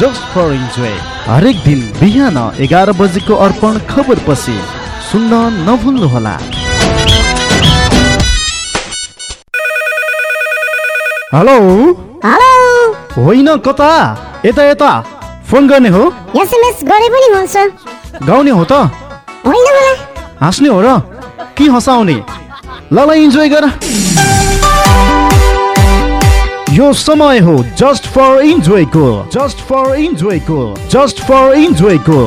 Just for enjoy हरेक दिन बिहान एघार बजेको अर्पण खबर पछि सुन्न नभुल्नुहोला। हेलो? हेलो? होइन कता? यता यता। फोन गर्ने हो? एसएमएस गरे पनि हुन्छ। गाउने हो त? होइन मलाई हाँस्ने हो र? के हँसाउने? ल ल इन्जोय गर। यो समय हो जस्ट फर इन्जोयको जस्ट फर इन्जोयको जस्ट फर इन्जोयको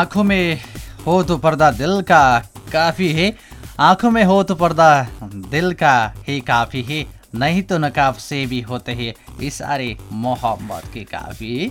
आँखों में हो तो पर्दा दिल का काफ़ी है। आँखों में हो तो पर्दा दिल का ही काफ़ी है। नहीं तो नकाब से भी होते हैं सारे मोहब्बत के काफ़ी।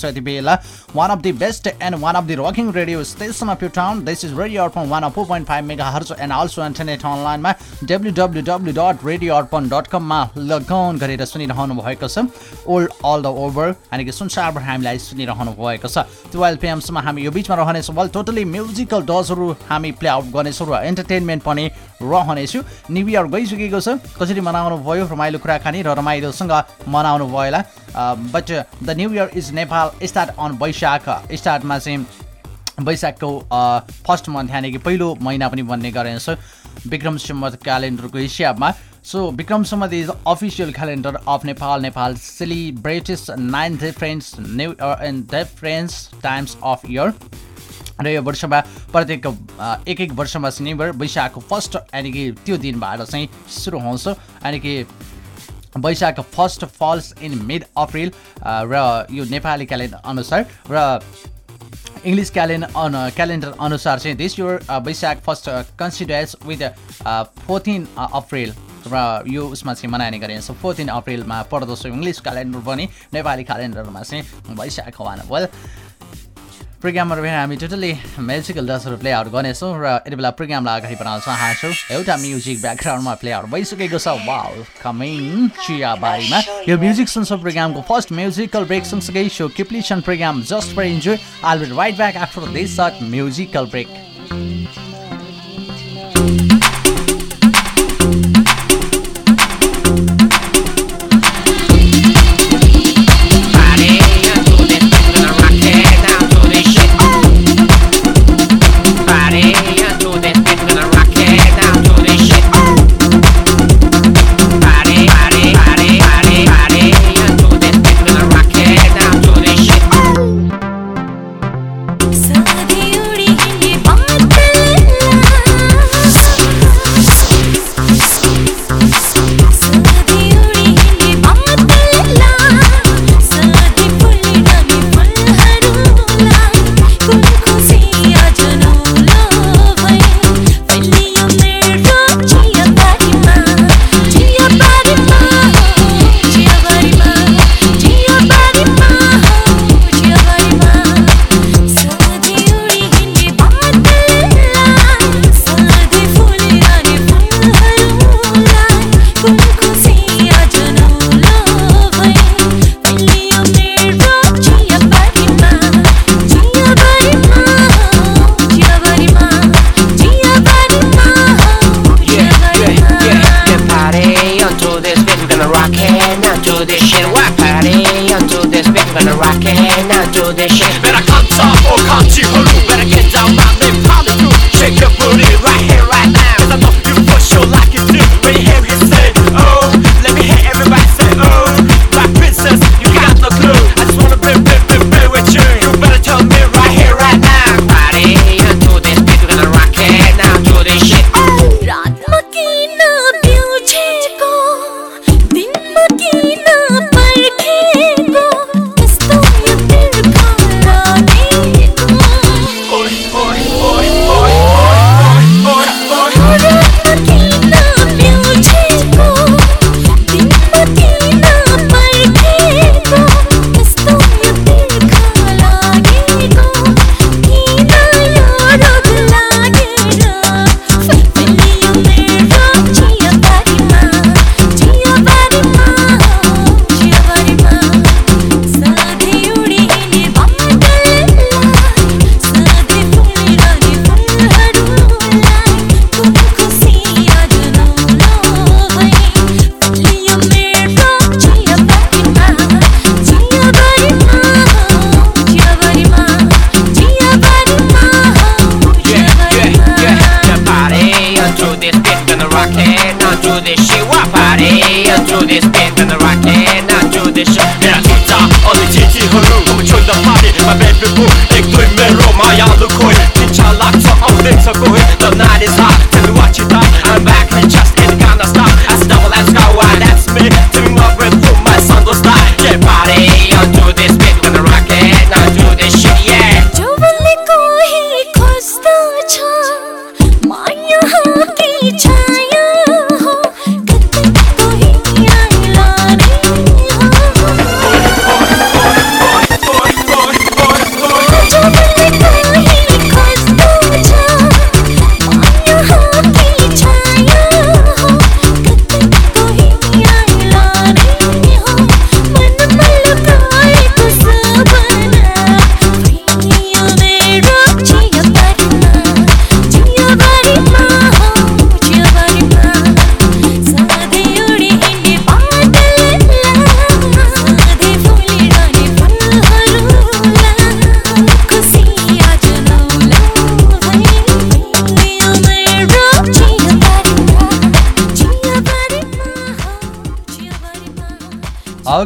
छ यति बेला one of the best and one of the rocking radio station of you town this is radio Arpan one four point five mega hertz and also internet अनलाइनमा W W W dot radio Arpan dot कममा लगन गरेर सुनिरहनु भएको छ। Old all the over यानि कि संसारभर हामीलाई सुनिरहनु भएको छ। टुवेल्भ पिएमसम्म हामी यो बिचमा रहनेछौँ। वेल टोटली म्युजिकल डजहरू हामी प्ले आउट गर्नेछौँ र इन्टरटेनमेन्ट पनि रहनेछु। न्यु इयर गइसकेको छ। कसरी मनाउनु भयो रमाइलो कुराकानी र रमाइलोसँग मनाउनु भयो होला but the new year is Nepal start on Baishakh स्टार्टमा चाहिँ वैशाखको फर्स्ट मन्थ यानि कि पहिलो महिना पनि भन्ने गरेछ। विक्रम सम्मत क्यालेन्डरको हिसाबमा। So Vikram Sambat is official calendar of Nepal Nepal celebrates nine difference new and difference times of year र यो वर्षमा प्रत्येक एक एक वर्षमा इयर वैशाखको फर्स्ट यानि कि त्यो दिनबाट चाहिँ सुरु हुन्छ यानि कि Baishakh first falls in mid April र यो नेपाली क्यालेन्डर अनुसार र इङ्ग्लिस क्यालेन्डर अन क्यालेन्डर अनुसार चाहिँ दिस यो Baishakh first considers with fourteen April र यो उसमा चाहिँ मनाइने गरिन्छ। फोर्टिन अप्रिलमा पर्दछ इङ्ग्लिस क्यालेन्डर पनि नेपाली क्यालेन्डरमा चाहिँ वैशाख वान प्रोग्रामहरू पनि हामी टोटली म्युजिकल डसहरू प्ले आउट गर्नेछौँ र यति बेला प्रोग्रामलाई अगाडि बढाउन चाहन्छौँ। एउटा म्युजिक ब्याकग्राउन्डमा प्ले आउट भइसकेको छ। वाउ कमिङ चियाबारीमा। यो म्युजिक सुन्छ प्रोग्रामको फर्स्ट म्युजिकल ब्रेक सँगसँगै so keep listen programme just for enjoy all right back after this musical break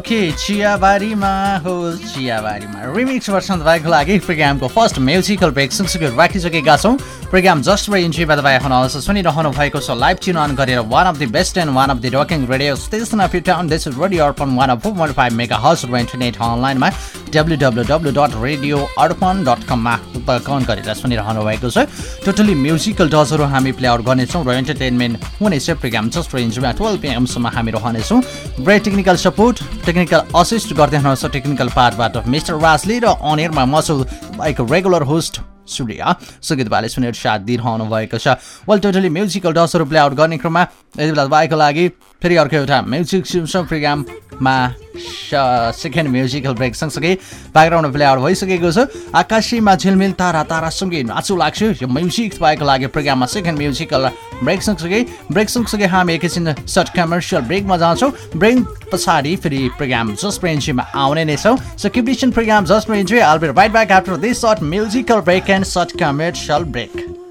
okay चियाबारीमा हो चियाबारीमा रिमिक्स वर्षन तपाईँको लागि प्रोग्रामको फर्स्ट म्युजिकल ब्रेक सँगसँगै राखिसकेका छौँ। प्रोग्राम जस्ट फर इन्ट्रीमा तपाईँ हुनुहुन्छ सुनिरहनु भएको छ। लाइभ ट्युन अन गरेर one of the best and one of the rocking radio station of town this radio Arpan one of four five megahertz र इन्टरनेट अनलाइनमा W W W dot radio Arpan dot कममा कन गरेर सुनिरहनु भएको छ। Totally musical डजहरू हामी प्ले आउट गर्नेछौँ र इन्टरटेनमेन्ट हुनेछ। प्रोग्राम जस्ट फर इन्ट्रीमा टुवेल्भ पिएमसम्म हामी रहनेछौँ। ब्रेड टेक्निकल सपोर्ट टेक्निकल असिस्ट गर्दै हुनुहुन्छ। टेक्निकल पार्टबाट मिस्टर राजले र अनियरमा म छु तपाईँको रेगुलर होस्ट सूर्य सुगीत भाइले सुनेर साथ दिइरहनु भएको छ वेल टोटली म्युजिकल डसहरू प्ले आउट गर्ने क्रममा यति बेला तपाईँको लागि फेरि अर्को एउटा म्युजिक सिमसम प्रोग्राममा सेकेन्ड म्युजिकल ब्रेक सँगसँगै ब्याकग्राउन्ड प्ले आउट भइसकेको छ। आकाशीमा झिलमिल तारा तारासँगै नाचु लाग्छ। यो म्युजिक तपाईँको लागि प्रोग्राममा सेकेन्ड म्युजिकल ब्रेक सँगसँगै। ब्रेक सँगसँगै हामी एकैछिन सर्ट कमर्सियल ब्रेकमा जान्छौँ। ब्रेक पछाडि फेरि प्रोग्राम जस्ट आउने नै छौँ। So keep listen programme just all be right after this short musical break and short commercial break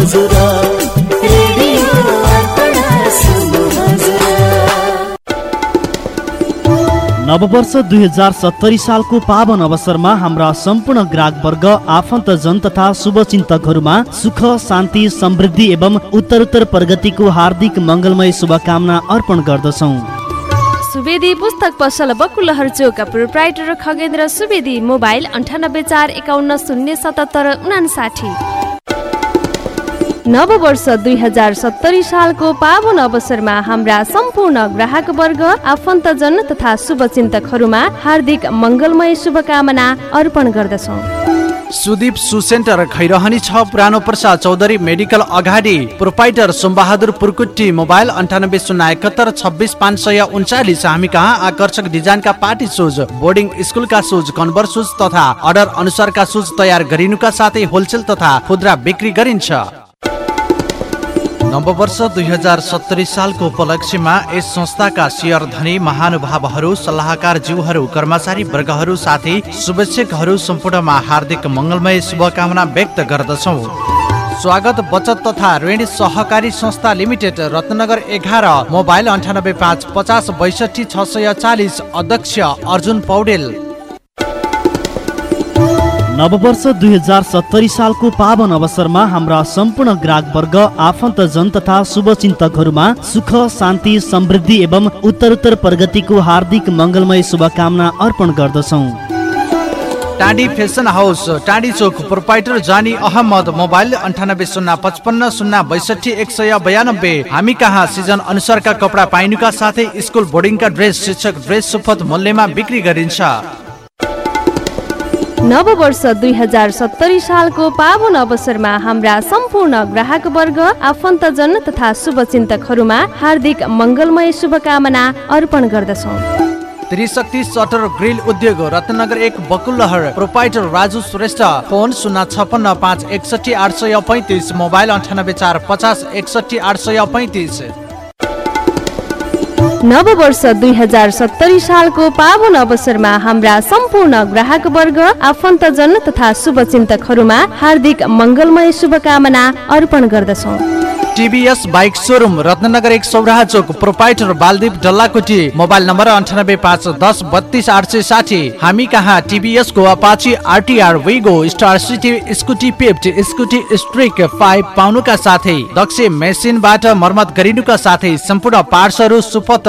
हजुर नववर्ष दुई हजार सत्तरी सालको पावन अवसरमा हाम्रा सम्पूर्ण ग्राहकवर्ग आफन्तजन तथा शुभचिन्तकहरूमा सुख शान्ति समृद्धि एवं उत्तरोत्तर प्रगतिको हार्दिक मङ्गलमय शुभकामना अर्पण गर्दछौँ। सुवेदी पुस्तक पसल बकुलहर चोक प्रोप्राइटर खगेन्द्र सुवेदी मोबाइल अन्ठानब्बे चार एकाउन्न शून्य सतहत्तर उनासाठी नव वर्ष दुई हजार सत्तरी सालको पावन अवसरमा हाम्रा सम्पूर्ण ग्राहक वर्ग आफन्तजन तथा शुभचिन्तकहरूमा हार्दिक मङ्गलमय शुभकामना अर्पण गर्दछौँ। सुदीप सु सेन्टर खैरहनी छ पुरानो प्रसाद चौधरी मेडिकल अगाडि प्रोपाइटर सोमबहादुर पुर्कुट्टी मोबाइल अन्ठानब्बे शून्य एकहत्तर छब्बिस पाँच सय उन्चालिस। हामी कहाँ? आकर्षक डिजाइनका पार्टी सुज बोर्डिङ स्कुलका सुज कन्भर्स सुज तथा अर्डर अनुसारका सुज तयार गरिनुका साथै होलसेल तथा खुद्रा बिक्री गरिन्छ। नववर्ष दुई हजार सत्तरी सालको उपलक्ष्यमा यस संस्थाका शेयर धनी महानुभावहरू सल्लाहकार जीवहरू कर्मचारी वर्गहरू साथै शुभेच्छकहरू सम्पूर्णमा हार्दिक मङ्गलमय शुभकामना व्यक्त गर्दछौँ। स्वागत बचत तथा ऋण सहकारी संस्था लिमिटेड रत्नगर एघार मोबाइल अन्ठानब्बे पाँच पचास बैसठी छ सय चालिस अध्यक्ष अर्जुन पौडेल। नववर्ष दुई हजार सत्तरी सालको पावन अवसरमा हाम्रा सम्पूर्ण ग्राहकवर्ग आफन्तजन तथा शुभचिन्तकहरूमा सुख शान्ति समृद्धि एवं उत्तरोत्तर प्रगतिको हार्दिक मङ्गलमय शुभकामना अर्पण गर्दछौँ। टाँडी फेसन हाउस टाँडी चोक प्रोपाइटर जानी अहमद मोबाइल अन्ठानब्बे शून्य पचपन्न शून्य बैसठी एक सय बयानब्बे। हामी कहाँ? सिजन अनुसारका कपडा पाइनुका साथै स्कुल बोर्डिङका ड्रेस शिक्षक ड्रेस सुपथ मूल्यमा बिक्री गरिन्छ। नव वर्ष दुई हजार सत्तरी सालको पावन अवसरमा हाम्रा सम्पूर्ण ग्राहक वर्ग आफन्तजन तथा शुभचिन्तकहरूमा हार्दिक मङ्गलमय शुभकामना अर्पण गर्दछौँ। त्रिशक्ति सटर ग्रिल उद्योग रत्नगर एक बकुलहर प्रोपाइटर राजु श्रेष्ठ फोन शून्य छपन्न पाँच एकसठी आठ सय पैँतिस मोबाइल अन्ठानब्बे चार पचास एकसठी आठ सय पैँतिस। नव वर्ष दुई हजार सत्तरी सालको पावन अवसरमा हाम्रा सम्पूर्ण ग्राहक वर्ग आफन्तजन तथा शुभचिन्तकहरूमा हार्दिक मङ्गलमय शुभकामना अर्पण गर्दछौँ। टिभीएस बाइक सोरुम रत्नगर एक सौराहा चोक proprietor Baldeep Dallakoti mobile number अन्ठानब्बे पाँच दस बत्तिस आठ सय साठी। हामी कहाँ? टिभीएस को Apache RTR Wego Star City Scooty Pep Scooty Streak five पाउनुका साथै दक्ष मेसिनबाट मर्मत गरिनुका साथै सम्पूर्ण पार्ट्सहरू सुपथ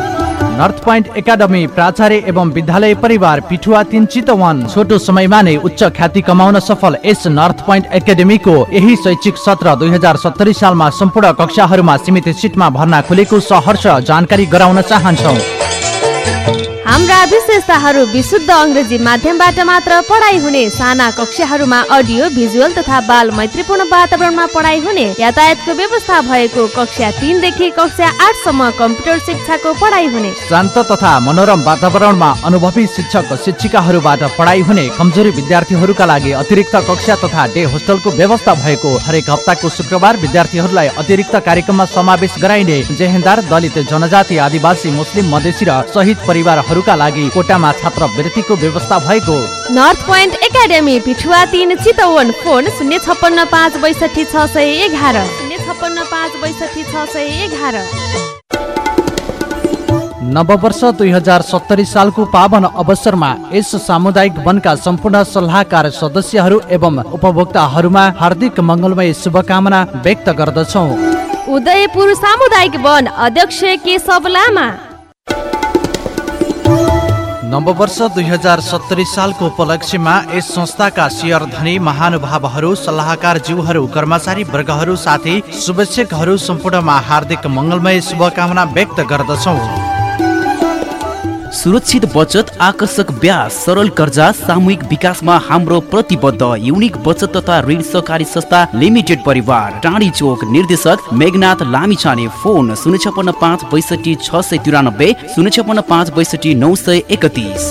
नर्थ पोइन्ट एकाडमी प्राचार्य एवं विद्यालय परिवार पिठुवा तिन चितवन छोटो समयमा नै उच्च ख्याति कमाउन सफल यस नर्थ पोइन्ट एकाडेमीको यही शैक्षिक सत्र दुई हजार सत्तरी सालमा सम्पूर्ण कक्षाहरूमा सीमित सिटमा भर्ना खुलेको सहर्ष जानकारी गराउन चाहन्छौ हाम्रा विशेषताहरू विशुद्ध अङ्ग्रेजी माध्यमबाट मात्र पढाइ हुने साना कक्षाहरूमा अडियो भिजुअल तथा बाल मैत्रीपूर्ण वातावरणमा पढाइ हुने यातायातको व्यवस्था भएको कक्षा तिनदेखि कक्षा आठसम्म कम्प्युटर शिक्षाको पढाइ हुने। शान्त तथा मनोरम वातावरणमा अनुभवी शिक्षक शिक्षिकाहरूबाट पढाइ हुने कमजोरी विद्यार्थीहरूका लागि अतिरिक्त कक्षा तथा डे होस्टलको व्यवस्था भएको हरेक हप्ताको शुक्रबार विद्यार्थीहरूलाई अतिरिक्त कार्यक्रममा समावेश गराइने जेहेन्दार दलित जनजाति आदिवासी मुस्लिम मधेसी र शहीद परिवारहरूका लागि कोटामा छात्रवृत्तिको व्यवस्था भएको। नर्थ पोइन्ट एकाडेमी पिठुवा तिन चितवन फोन शून्य छप्पन्न पाँच बैसठी छ सय एघार। शून्य छप्पन्न पाँच बैसठी छ सय एघार। नववर्ष दुई हजार सत्तरी सालको पावन अवसरमा यस सामुदायिक वनका सम्पूर्ण सल्लाहकार सदस्यहरू एवं उपभोक्ताहरूमा हार्दिक मङ्गलमय शुभकामना व्यक्त गर्दछौ। उदयपुर सामुदायिक वन अध्यक्ष केशव लामा। नववर्ष दुई हजार सत्तरी सालको उपलक्ष्यमा यस संस्थाका शेयर धनी महानुभावहरू सल्लाहकार जीवहरू कर्मचारी वर्गहरू साथै शुभेच्छकहरू सम्पूर्णमा हार्दिक मङ्गलमय शुभकामना व्यक्त गर्दछौ। सुरक्षित बचत आकर्षक ब्याज सरल कर्जा सामूहिक विकासमा हाम्रो प्रतिबद्ध युनिक बचत तथा ऋण सहकारी संस्था लिमिटेड परिवार। टाढी चोक निर्देशक मेघनाथ लामिछाने फोन शून्य छपन्न पाँच बैसठी छ सय तिरानब्बे शून्य छपन्न पाँच बैसठी नौ सय एकतिस।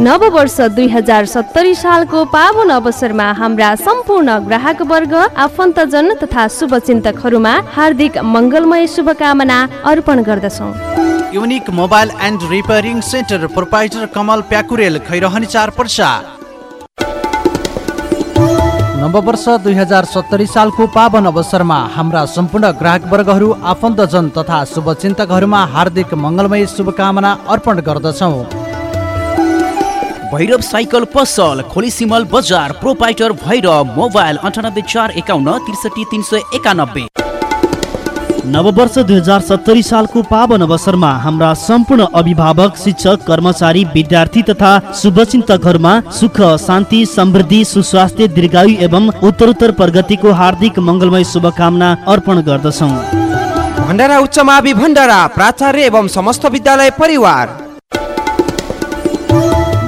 नव वर्ष दुई हजार सत्तरी सालको पावन अवसरमा हाम्रा सम्पूर्ण ग्राहक वर्ग आफन्तजन तथा शुभचिन्तकहरूमा हार्दिक मङ्गलमय शुभकामना अर्पण गर्दछौँ। Unique mobile and repairing centre proprietor Kamal Pyakurel Khairahani चार पर्सा। नववर्ष दुई हजार सत्तरी सालको पावन अवसरमा हाम्रा सम्पूर्ण ग्राहक वर्गहरू आफन्तजन तथा शुभचिन्तकहरूमा हार्दिक मङ्गलमय शुभकामना अर्पण गर्दछौँ। भैरव साइकल पसल खोली सिमल बजार प्रोपाइटर भैरव मोबाइल अन्ठानब्बे चार एकाउन्न त्रिसठी तिन सय एकानब्बे। नववर्ष दुई हजार सत्तरी सालको पावन अवसरमा हाम्रा सम्पूर्ण अभिभावक शिक्षक कर्मचारी विद्यार्थी तथा शुभचिन्तकहरूमा सुख शान्ति समृद्धि सुस्वास्थ्य दीर्घायु एवं उत्तरोत्तर प्रगतिको हार्दिक मङ्गलमय शुभकामना अर्पण गर्दछौँ। भण्डारा उच्च मावि भण्डारा प्राचार्य एवं समस्त विद्यालय परिवार।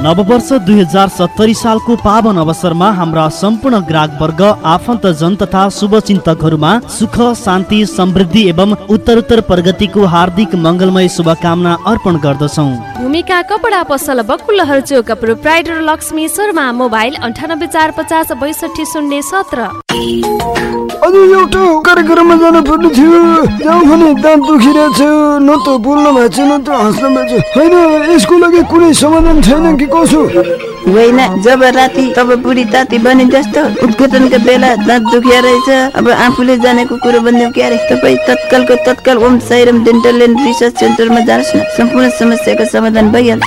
नववर्ष दुई हजार सत्तरी सालको पावन अवसरमा हाम्रा सम्पूर्ण ग्राहक वर्ग आफन्तजन तथा शुभचिन्तकहरूमा सुख शान्ति समृद्धि एवं उत्तरोत्तर प्रगतिको हार्दिक मङ्गलमय शुभकामना अर्पण गर्दछौँ। भूमिका कपडा पसल बकुल्लहर चोक प्रोप्राइटर लक्ष्मी शर्मा मोबाइल अन्ठानब्बे चार पचास बैसठी शून्य सत्र। अझ एउटा कार्यक्रममा जानु पर्ने थियो। जाउँ भने दाँत दुखिरहेछ न त बोल्न भएको छ न त हाँस्न भएको छ। होइन यसको लागि कुनै समाधान छैन कि कसो? होइन जब राति तब बुढी ताती बने जस्तो उद्घाटनको बेला दाँत दुखिया रहेछ। अब आफूले जानेको कुरो बनिदिउँ क्या अरे तपाईँ तत्कालको तत्काल Om Sairam dental and research सेन्टरमा जानुहोस् न। सम्पूर्ण समस्याको समाधान भइहाल्छ।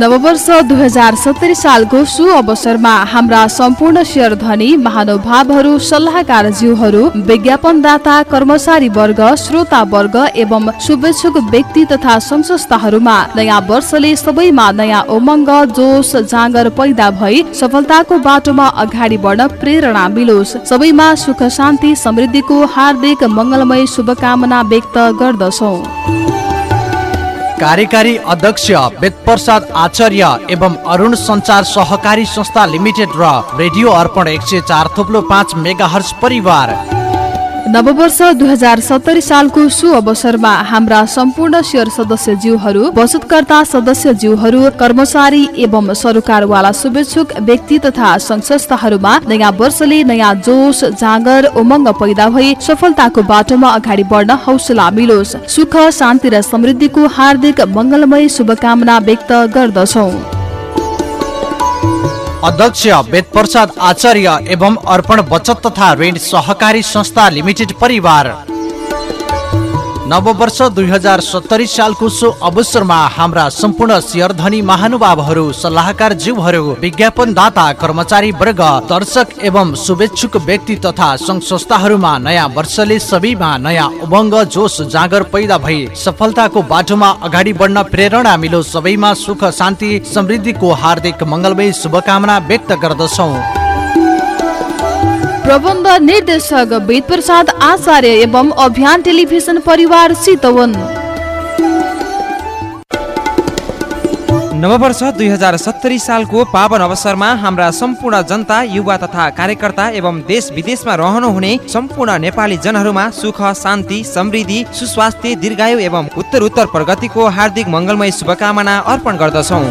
नववर्ष दुई हजार सत्तरी सालको सु अवसरमा हाम्रा सम्पूर्ण शेयर धनी महानुभावहरू सल्लाहकार जीवहरू विज्ञापनदाता कर्मचारी वर्ग श्रोता वर्ग एवं शुभेच्छुक व्यक्ति तथा संस्थाहरूमा नयाँ वर्षले सबैमा नयाँ उमङ्ग जोस जाँगर पैदा भई सफलताको बाटोमा अगाडि बढ्न प्रेरणा मिलोस्। सबैमा सुख शान्ति समृद्धिको हार्दिक मङ्गलमय शुभकामना व्यक्त गर्दछौ। कार्यकारी अध्यक्ष वेदप्रसाद आचार्य एवं अरुण संचार सहकारी संस्था लिमिटेड र रेडियो अर्पण एक सय चार थोप्लो पाँच मेगा परिवार। नववर्ष दुई हजार सत्तरी सालको सु अवसरमा हाम्रा सम्पूर्ण शेयर सदस्य ज्यूहरू बचतकर्ता सदस्य कर्मचारी एवं सरकारवाला शुभेच्छुक व्यक्ति तथा संघ संस्थाहरूमा नयाँ वर्षले नयाँ जोस जाँगर उमङ्ग पैदा भई सफलताको बाटोमा अगाडि बढ्न हौसला मिलोस्। सुख शान्ति र समृद्धिको हार्दिक मङ्गलमय शुभकामना व्यक्त गर्दछौ। अध्यक्ष वेदप्रसाद आचार्य एवं अर्पण बचत तथा ऋण सहकारी संस्था लिमिटेड परिवार। नववर्ष दुई हजार सत्तरी सालको सो अवसरमा हाम्रा सम्पूर्ण शेयरधनी महानुभावहरू सल्लाहकार जीवहरू विज्ञापनदाता कर्मचारी वर्ग दर्शक एवं शुभेच्छुक व्यक्ति तथा संघ संस्थाहरूमा नयाँ वर्षले सबैमा नयाँ उमङ्ग जोस जाँगर पैदा भई सफलताको बाटोमा अगाडि बढ्न प्रेरणा मिलो सबैमा सुख शान्ति समृद्धिको हार्दिक मङ्गलमय शुभकामना व्यक्त गर्दछौँ। प्रबन्ध निर्देशक वेद प्रसाद आचार्य एवं अभियान टेलिभिजन परिवार चितवन नववर्ष दुई हजार सत्तरी सालको पावन अवसरमा हाम्रा सम्पूर्ण जनता युवा तथा कार्यकर्ता एवं देश विदेशमा रहनुहुने सम्पूर्ण नेपाली जनहरूमा सुख शान्ति समृद्धि सुस्वास्थ्य दीर्घायु एवं उत्तर उत्तर प्रगतिको हार्दिक मङ्गलमय शुभकामना अर्पण गर्दछौँ।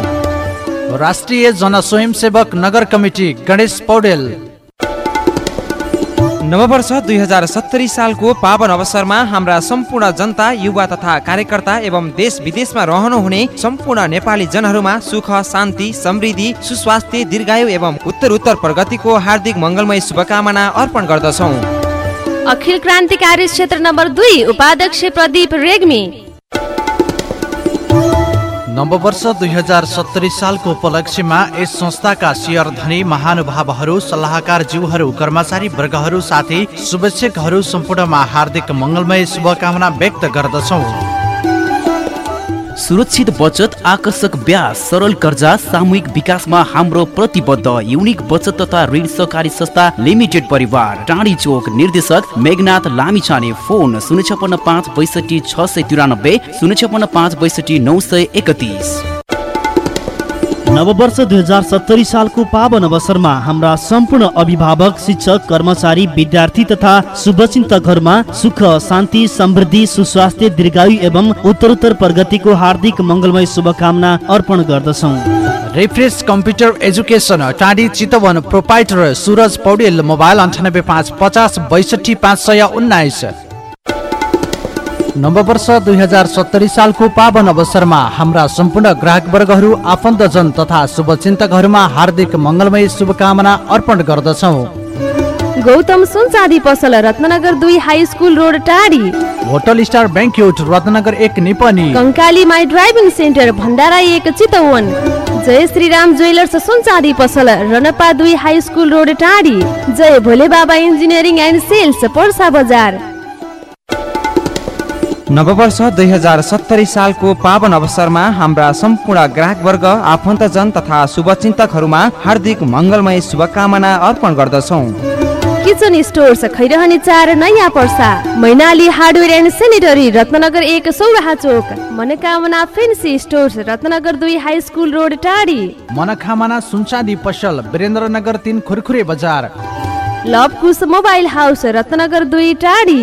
राष्ट्रिय जनस्वयंसेवक नगर कमिटी गणेश पौडेल नववर्ष दुई हजार सत्तरी सालको पावन अवसरमा हाम्रा सम्पूर्ण जनता युवा तथा कार्यकर्ता एवं देश विदेशमा रहनुहुने सम्पूर्ण नेपाली जनहरूमा सुख शान्ति समृद्धि सुस्वास्थ्य दीर्घायु एवं उत्तर उत्तर प्रगतिको हार्दिक मङ्गलमय शुभकामना अर्पण गर्दछौँ। अखिल क्रान्तिकारी क्षेत्र नम्बर दुई उपाध्यक्ष प्रदीप रेग्मी। नववर्ष दुई हजार सत्तरी सालको उपलक्ष्यमा यस संस्थाका शेयर धनी महानुभावहरू सल्लाहकार जीवहरू कर्मचारी वर्गहरू साथै शुभेच्छकहरू सम्पूर्णमा हार्दिक मङ्गलमय शुभकामना व्यक्त गर्दछौँ। सुरक्षित बचत आकर्षक ब्याज सरल कर्जा सामूहिक विकासमा हाम्रो प्रतिबद्ध युनिक बचत तथा ऋण सहकारी संस्था लिमिटेड परिवार। टाढी चोक निर्देशक मेघनाथ लामिछाने फोन शून्य छपन्न पाँच बैसठी छ सय तिरानब्बे शून्य छपन्न पाँच बैसठी नौ सय एकतिस। नववर्ष दुई हजार सत्तरी सालको पावन अवसरमा हाम्रा सम्पूर्ण अभिभावक शिक्षक कर्मचारी विद्यार्थी तथा शुभचिन्तकहरूमा सुख शान्ति समृद्धि सुस्वास्थ्य दीर्घायु एवं उत्तरोत्तर प्रगतिको हार्दिक मङ्गलमय शुभकामना अर्पण गर्दछौँ। Refresh computer education Tadhi Chitwan proprietor Suraj Paudel mobile अन्ठानब्बे पाँच पचास बैसठी पाँच सय उन्नाइस। नववर्ष दुई हजार सत्तरी सालको पावन अवसरमा हाम्रा सम्पूर्ण ग्राहकवर्गहरू आफन्तजन तथा शुभचिन्तकहरूमा हार्दिक मङ्गलमय शुभकामना अर्पण गर्दछौँ। गौतम सुन चाँदी पसल रत्नगर दुई high school road Tadhi. Hotel star banquet Ratnagar एक निपनी। कङ्काली माई ड्राइभिङ सेन्टर भण्डारा एक चितवन। जय श्रीराम ज्वेलर्स सुन चाँदी पसल रनपा दुई हाई स्कुल रोड टाढी। जय भोले बाबा इन्जिनियरिङ एन्ड सेल्स पर्सा बजार। नववर्ष दुई हजार सत्तरी सालको पावन अवसरमा हाम्रा सम्पूर्ण ग्राहकवर्ग आफन्तजन तथा शुभचिन्तकहरूमा हार्दिक मङ्गलमय शुभकामना अर्पण गर्दछौँ। किचन स्टोर्स खैरहनी चार Naya Parsa. Mainali hardware and sanitary Ratnanagar एक सौराहा चोक। मनोकामना फेन्सी स्टोर्स रत्नगर दुई हाई स्कुल रोड टाढी। मनोकामना सुनचाँदी पसल वीरेन्द्रनगर तिन खुरखुरे बजार। लभ कुश मोबाइल हाउस रत्नगर दुई टाढी।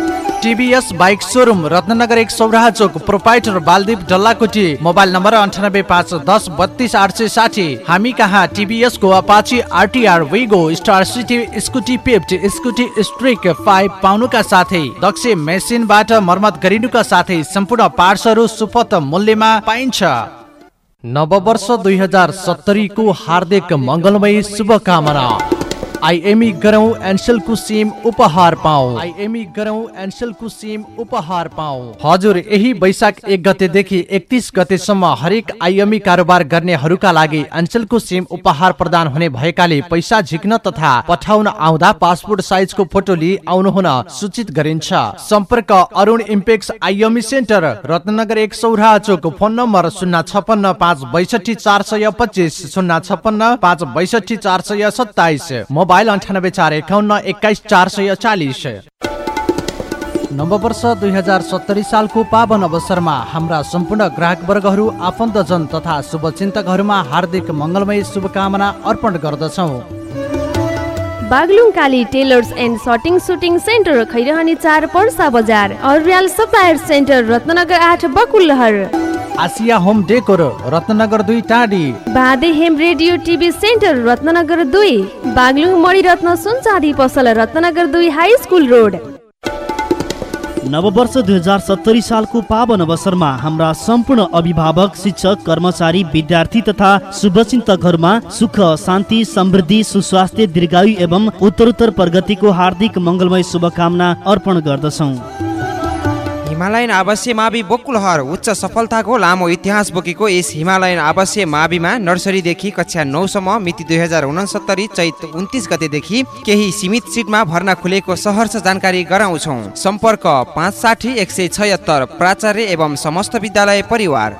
टिभीएस बाइक सोरुम रत्नगर एक सौराहा चोक proprietor Baldeep Dallakoti mobile number अन्ठानब्बे पाँच दस बत्तिस आठ सय साठी। हामी कहाँ? टिभीएस को Apache RTR Wego Star City Scooty Pep Scooty Streak five पाउनुका साथै दक्ष मेसिनबाट मर्मत गरिनुका साथै सम्पूर्ण पार्ट्सहरू सुपथ मूल्यमा पाइन्छ। नववर्ष दुई हजार सत्तरीको हार्दिक मङ्गलमय शुभकामना। आइएमई गरौँ एनसेलको सिम उपहार पाऊ आइएमई गरौँ एनसेलको सिम उपहार पाऊ हजुर यही वैशाख एक गतेदेखि एकतिस गतेसम्म हरेक आइएमई कारोबार गर्नेहरूका लागि एनसेलको सिम उपहार प्रदान हुने भएकाले पैसा झिक्न तथा पठाउन आउँदा पासपोर्ट साइजको फोटो लिई आउनुहुन सूचित गरिन्छ सम्पर्क Arun impex IME centre Ratnagar एक सौराहा चोक फोन नम्बर शून्य छपन्न पाँच बैसठी चार सय पच्चिस शून्य छपन्न पाँच बैसठी चार सय सत्ताइस मोबाइल अन्ठानब्बे चार एकाउन्न एक्काइस चार सय चालिस। नववर्ष दुई हजार सत्तरी सालको पावन अवसरमा हाम्रा सम्पूर्ण ग्राहकवर्गहरू आफन्तजन तथा शुभचिन्तकहरूमा हार्दिक मङ्गलमय शुभकामना अर्पण गर्दछौँ। Baglung Kali tailors and shirting suiting centre Khairahani चार पर्सा बजार अर्याल सप्लायर सेन्टर रत्नगर आठ Bakulahar Asia home decor Ratnagar दुई टाढी बाँधे Hem radio TV centre Ratnagar दुई। बागलुङ मणिरत्न सुन चाँदी पसल रत्नगर दुई हाई स्कुल रोड। नववर्ष दुई हजार सत्तरी सालको पावन अवसरमा हाम्रा सम्पूर्ण अभिभावक शिक्षक कर्मचारी विद्यार्थी तथा शुभचिन्तकहरूमा सुख शान्ति समृद्धि सुस्वास्थ्य दीर्घायु एवं उत्तरोत्तर प्रगतिको हार्दिक मङ्गलमय शुभकामना अर्पण गर्दछौँ। हिमालयन आवासीय मावि बकुलहर उच्च सफलताको लामो इतिहास बोकेको यस हिमालयन आवासीय माविमा नर्सरीदेखि कक्षा नौसम्म मिति दुई हजार उनसत्तरी चैत उन्तिस गतेदेखि केही सीमित सिटमा भर्ना खुलेको सहर्ष जानकारी गराउँछौँ। सम्पर्क पाँच साठी एक सय छयत्तर प्राचार्य एवं समस्त विद्यालय परिवार।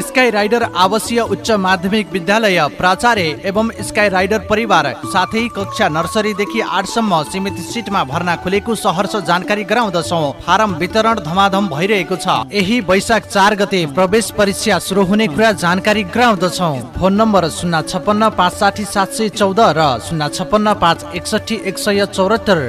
स्काई राइडर आवासीय उच्च माध्यमिक विद्यालय प्राचार्य एवं स्काई राइडर परिवार साथै कक्षा नर्सरीदेखि आठसम्म सीमित सिटमा भर्ना खुलेको सहर्ष जानकारी गराउँदछौ। फारम वितरण धमाधम भइरहेको छ। यही वैशाख चार गते प्रवेश परीक्षा सुरु हुने कुरा जानकारी गराउँदछौ। फोन नम्बर शून्य छपन्न पाँच साठी सात सय चौध र शून्य छपन्न पाँच एकसठी एक सय चौरात्तर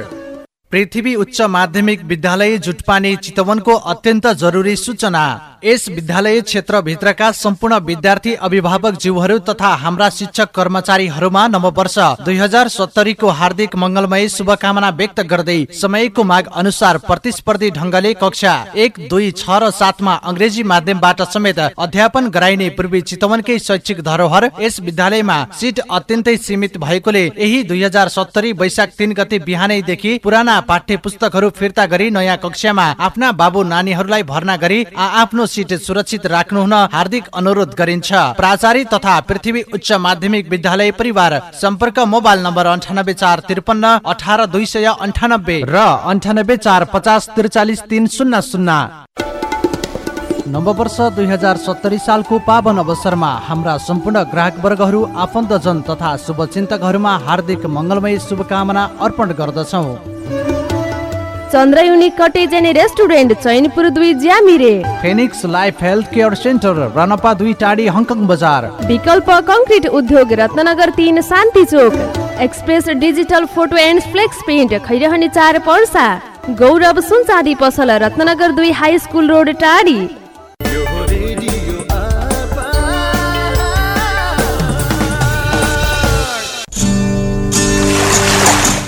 पृथ्वी उच्च माध्यमिक विद्यालय जुटपानी चितवनको अत्यन्त जरुरी सूचना। यस विद्यालय क्षेत्रभित्रका सम्पूर्ण विद्यार्थी अभिभावक जीवहरू तथा हाम्रा शिक्षक कर्मचारीहरूमा नववर्ष दुई हजार सत्तरीको हार्दिक मङ्गलमय शुभकामना व्यक्त गर्दै समयको माग अनुसार प्रतिस्पर्धी ढङ्गले कक्षा एक दुई छ र सातमा अङ्ग्रेजी माध्यमबाट समेत अध्यापन गराइने पूर्वी चितवनकै शैक्षिक धरोहर यस विद्यालयमा सिट अत्यन्तै सीमित भएकोले यही दुई हजार सत्तरी वैशाख तिन गते बिहानैदेखि पुराना पाठ्य पुस्तकहरू फिर्ता गरी नयाँ कक्षामा आफ्ना बाबु नानीहरूलाई भर्ना गरी आ आफ्नो सिट सुरक्षित राख्नु हुन हार्दिक अनुरोध गरिन्छ। प्राचार्य तथा पृथ्वी उच्च माध्यमिक विद्यालय परिवार सम्पर्क मोबाइल नम्बर अन्ठानब्बे चार त्रिपन्न अठार दुई सय अन्ठानब्बे र अन्ठानब्बे चार पचास त्रिचालिस तिन शून्य शून्य। नववर्ष दुई हजार सत्तरी सालको पावन अवसरमा हाम्रा सम्पूर्ण ग्राहक वर्गहरू आफन्तजन तथा शुभचिन्तकहरूमा हार्दिक मङ्गलमय शुभकामना अर्पण गर्दछौ। Chandrayuni cottage and restaurant Chainpur दुई Jyamire. Phoenix life health care centre रनपा दुई टाढी हङकङ बजार। विकल्प कङ्क्रिट उद्योग रत्नगर तिन शान्ति चोक। Express digital photo and flex print Khairahani चार पर्सा। गौरव सुन चाँदी पसल रत्नगर दुई हाई स्कुल रोड टाढी।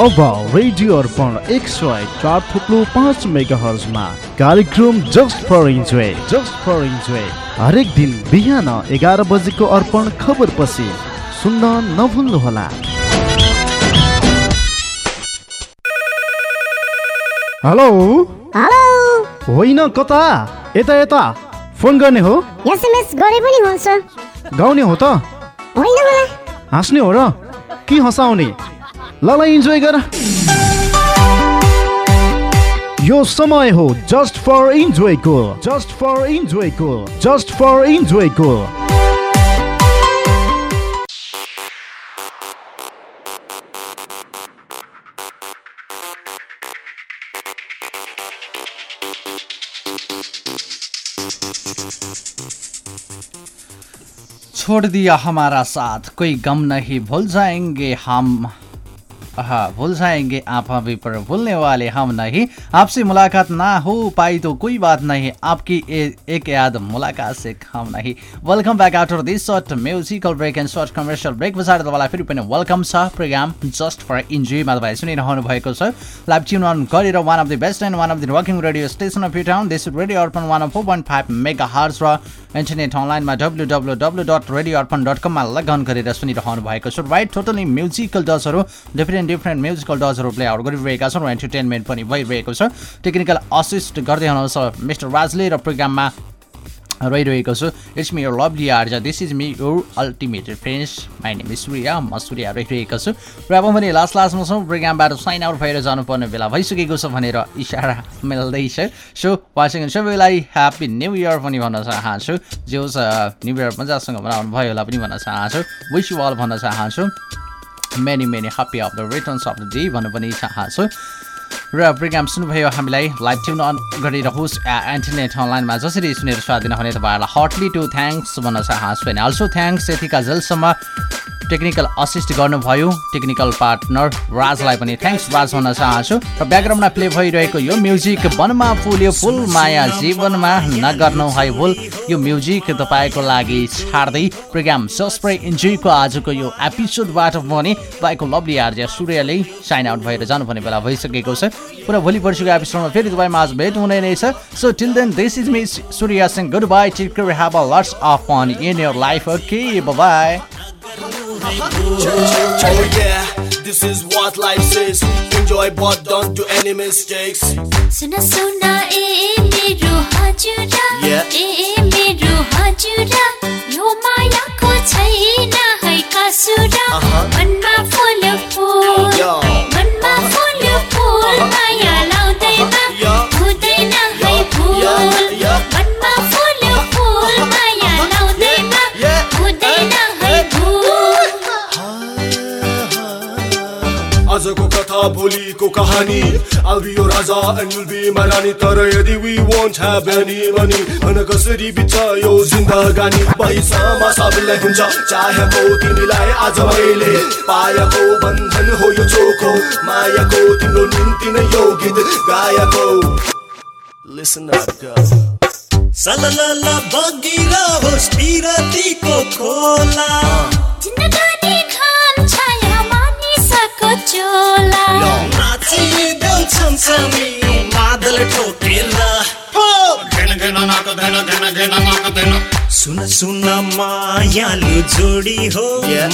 अब रेडियो अर्पण एक सय चार थुप्लो पाँच मेगा हर्जमा कार्यक्रम just for enjoy just for enjoy. हरेक दिन बिहान एघार बजेको अर्पण खबर पछि सुन्न नभुल्नुहोला। हेलो? हेलो? होइन कता? यता यता। फोन गर्ने हो? एसएमएस गरे पनि हुन्छ। गाउने हो त? होइन हाँस्ने हो र? के हँसाउने? ल ल इन्जोय गर। यो समय हो जस्ट फर इन्जोयको जस्ट फर इन्जोयको जस्ट फर इन्जोयको छोड़ दिया हमारा साथ कोई गम नहीं भूल जाएंगे हम। भूल जाएंगे आप अभी पर भूलने वाले हम नहीं। आपसे मुलाकात ना हो पाई तो कोई बात नहीं। आपकी ए, एक याद मुलाकात से कम नहीं। Welcome back after this short musical break and short commercial break पछाडि तपाईँलाई फेरि पनि वेलकम छ प्रोग्राम जस्ट फर इन्जोयमा तपाईँ सुनिरहनु भएको छ लाइभ ट्युन अन गरेर one of the best and one of the working radio station of you town this radio Arpan one four point five megahertz र इन्टरनेट अनलाइनमा W W W dot radio Arpan dot कममा लगन गरेर सुनिरहनु भएको छ। Right totally musical डजहरू different different musical डजहरू प्ले आउट गरिरहेका छन् र एन्टरटेनमेन्ट पनि भइरहेको छ। टेक्निकल असिस्ट गर्दै हुनुहुन्छ मिस्टर राजले र प्रोग्राममा रहिरहेको छु। It's me your lovely आर्ज this is me your ultimate friends my name Surya म सूर्य रहिरहेको छु। र अब पनि लास्ट लास्टमा छौँ प्रोग्रामबाट साइन आउट भएर जानुपर्ने बेला भइसकेको छ भनेर इसारा मिल्दैछ। सो वाचिङ सबैलाई ह्याप्पी न्यू इयर पनि भन्न चाहन्छु। जे होस् न्यु इयर मजासँग मनाउनु भयो होला पनि भन्न चाहन्छु। विस यु अल भन्न चाहन्छु। Many many happy of the returns of the day भन्न पनि चाहन्छु। र प्रोग्राम सुन्नुभयो हामीलाई लाइभ ट्युन अन गरिरहोस्। इन्टरनेट अनलाइनमा जसरी सुनेर स्वाद दिनुहुने तपाईँहरूलाई हटली टु थ्याङ्क्स भन्न चाहन्छु। अनि अल्सो थ्याङ्क्स यतिका जेलसम्म टेक्निकल असिस्ट गर्नुभयो टेक्निकल पार्टनर राजलाई पनि थ्याङ्क्स राज भन्न चाहन्छु। र ब्याकग्राउन्डमा प्ले भइरहेको यो म्युजिक वनमा फुल्यो फुल माया जीवनमा नगर्नु है भुल। यो म्युजिक तपाईँको लागि छाड्दै प्रोग्राम सस्प्रे इन्जोयको आजको यो एपिसोडबाट पनि तपाईँको लभली आर्ज सूर्यले साइन आउट भएर जानुपर्ने बेला भइसकेको छ। पुरा भोलि पर्सिको एपिसोडमा फेरि तपाईँमा आज भेट हुने नै छ। So till then this is me Surya Singh good bye take a lots of fun in your life. Okay bye bye Oh yeah, this is what life says. Enjoy but don't do any mistakes. सुन सुन ए मेरो हजुर Yeah. ए मेरो हजुर यो मायाको छैन है कसुर मनमा फुल फुल Yeah. कहानी I'll be your Raja and you'll be my रानी तर यदि we won't have any money. भन कसरी बित्छ यो जिन्दगानी पैसामा सबैलाई हुन्छ चाहेको तिमीलाई आज मैले पाएको बन्धन हो यो चोखो मायाको तिम्रो निम्ति नै यो गीत गाएको Listen up, girl. सललल बगिरहोस् पिरतीको खोला जिन्दगानी खान छाया मानिसको चोला मादल ठोकेर सुन सुन मायालु जोडी हो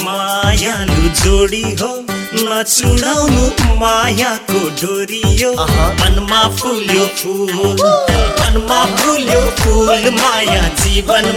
मायालु जोडी हो। नचुडाउनु मायाको डोरी हो। मनमा फुल्यो फुल मनमा फुल्यो फुल माया जीवन